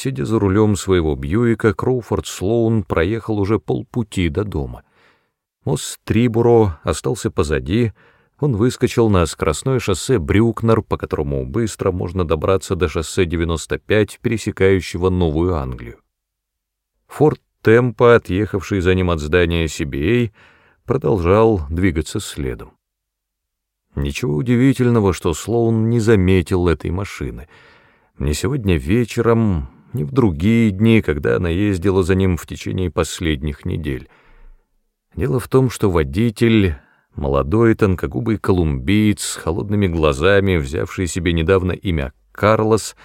Сидя за рулем своего Бьюика, Кроуфорд Слоун проехал уже полпути до дома. Мост Трибуро остался позади, он выскочил на скоростное шоссе Брюкнер, по которому быстро можно добраться до шоссе 95, пересекающего Новую Англию. Форд Темпо, отъехавший за ним от здания CBA, продолжал двигаться следом. Ничего удивительного, что Слоун не заметил этой машины. Ни сегодня вечером, ни в другие дни, когда она ездила за ним в течение последних недель. Дело в том, что водитель, молодой тонкогубый колумбиец с холодными глазами, взявший себе недавно имя Карлос,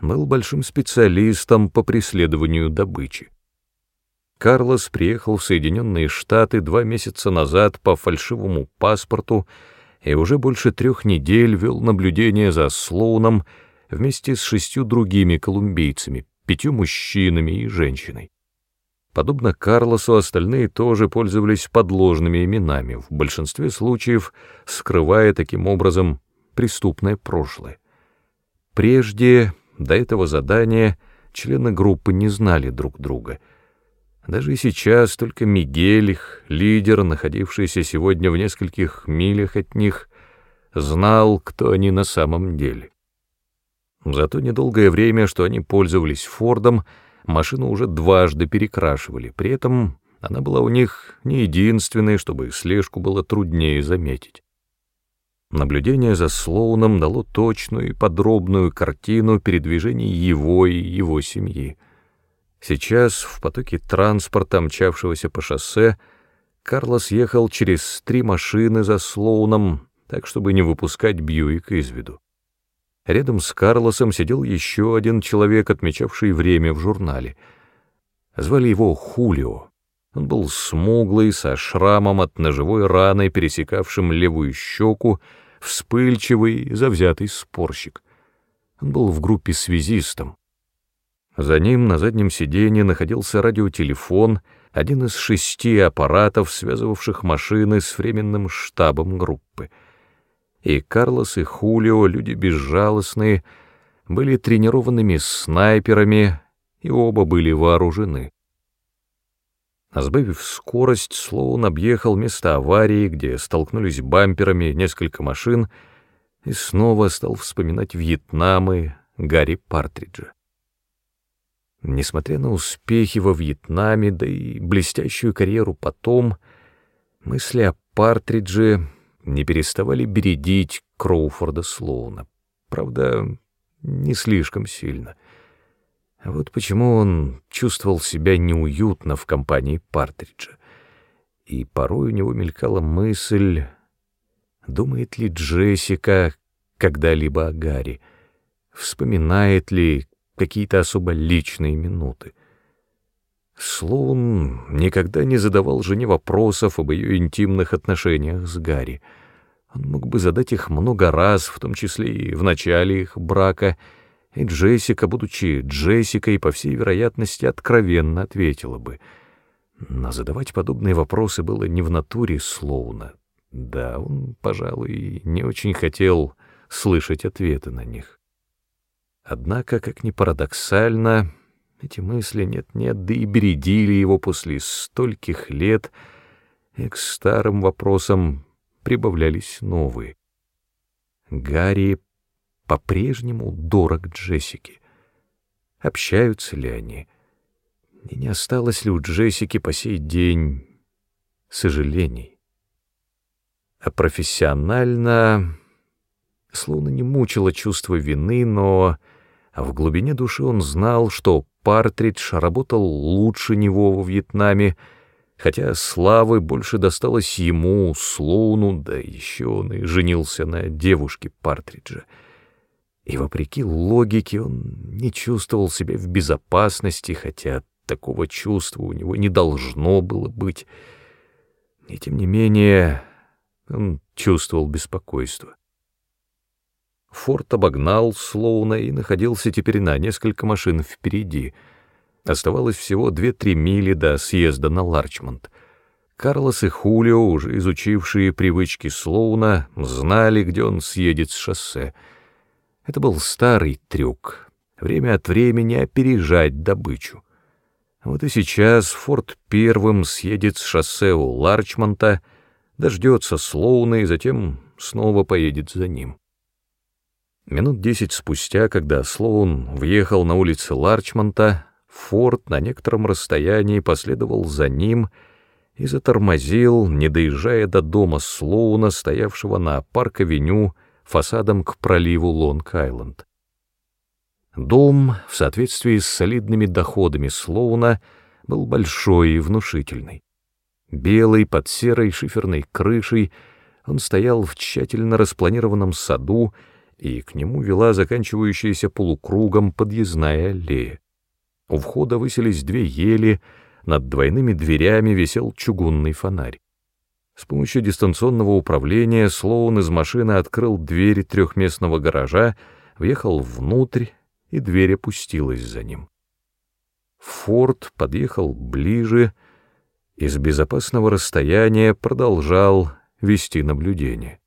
был большим специалистом по преследованию добычи. Карлос приехал в Соединенные Штаты два месяца назад по фальшивому паспорту и уже больше трех недель вел наблюдение за Слоуном вместе с шестью другими колумбийцами, пятью мужчинами и женщиной. Подобно Карлосу, остальные тоже пользовались подложными именами, в большинстве случаев скрывая таким образом преступное прошлое. Прежде, до этого задания, члены группы не знали друг друга — даже и сейчас только Мигель, лидер, находившийся сегодня в нескольких милях от них, знал, кто они на самом деле. За то недолгое время, что они пользовались Фордом, машину уже дважды перекрашивали, при этом она была у них не единственной, чтобы слежку было труднее заметить. Наблюдение за Слоуном дало точную и подробную картину передвижений его и его семьи. Сейчас в потоке транспорта, мчавшегося по шоссе, Карлос ехал через три машины за Слоуном, так, чтобы не выпускать Бьюик из виду. Рядом с Карлосом сидел еще один человек, отмечавший время в журнале. Звали его Хулио. Он был смуглый, со шрамом от ножевой раны, пересекавшим левую щеку, вспыльчивый, завзятый спорщик. Он был в группе связистом. За ним на заднем сиденье находился радиотелефон, один из шести аппаратов, связывавших машины с временным штабом группы. И Карлос, и Хулио, люди безжалостные, были тренированными снайперами, и оба были вооружены. Сбавив скорость, Слоун объехал место аварии, где столкнулись бамперами несколько машин, и снова стал вспоминать Вьетнам и Гарри Партриджа. Несмотря на успехи во Вьетнаме, да и блестящую карьеру потом, мысли о Партридже не переставали бередить Кроуфорда Слоуна. Правда, не слишком сильно. А вот почему он чувствовал себя неуютно в компании Партриджа. И порой у него мелькала мысль, думает ли Джессика когда-либо о Гарри, вспоминает ли, какие-то особо личные минуты. Слоун никогда не задавал жене вопросов об ее интимных отношениях с Гарри. Он мог бы задать их много раз, в том числе и в начале их брака, и Джессика, будучи Джессикой, по всей вероятности, откровенно ответила бы. Но задавать подобные вопросы было не в натуре Слоуна. Да, он, пожалуй, не очень хотел слышать ответы на них. Однако, как ни парадоксально, эти мысли нет-нет, да и бередили его после стольких лет, и к старым вопросам прибавлялись новые. Гарри по-прежнему дорог Джессике. Общаются ли они? И не осталось ли у Джессики по сей день сожалений? А профессионально словно не мучило чувство вины, но в глубине души он знал, что Партридж работал лучше него во Вьетнаме, хотя славы больше досталось ему, Слоуну, да еще он и женился на девушке Партриджа. И вопреки логике он не чувствовал себя в безопасности, хотя такого чувства у него не должно было быть. И тем не менее он чувствовал беспокойство. Форд обогнал Слоуна и находился теперь на несколько машин впереди. Оставалось всего две-три мили до съезда на Ларчмонд. Карлос и Хулио, уже изучившие привычки Слоуна, знали, где он съедет с шоссе. Это был старый трюк. время от времени опережать добычу. Вот и сейчас Форд первым съедет с шоссе у Ларчмонта, дождется Слоуна и затем снова поедет за ним. Минут десять спустя, когда Слоун въехал на улицы Ларчмонта, Форд на некотором расстоянии последовал за ним и затормозил, не доезжая до дома Слоуна, стоявшего на парк-авеню фасадом к проливу Лонг-Айленд. Дом, в соответствии с солидными доходами Слоуна, был большой и внушительный. Белый, под серой шиферной крышей, он стоял в тщательно распланированном саду, и к нему вела заканчивающаяся полукругом подъездная аллея. У входа высились две ели, над двойными дверями висел чугунный фонарь. С помощью дистанционного управления Слоун из машины открыл дверь трехместного гаража, въехал внутрь, и дверь опустилась за ним. Форд подъехал ближе и с безопасного расстояния продолжал вести наблюдение.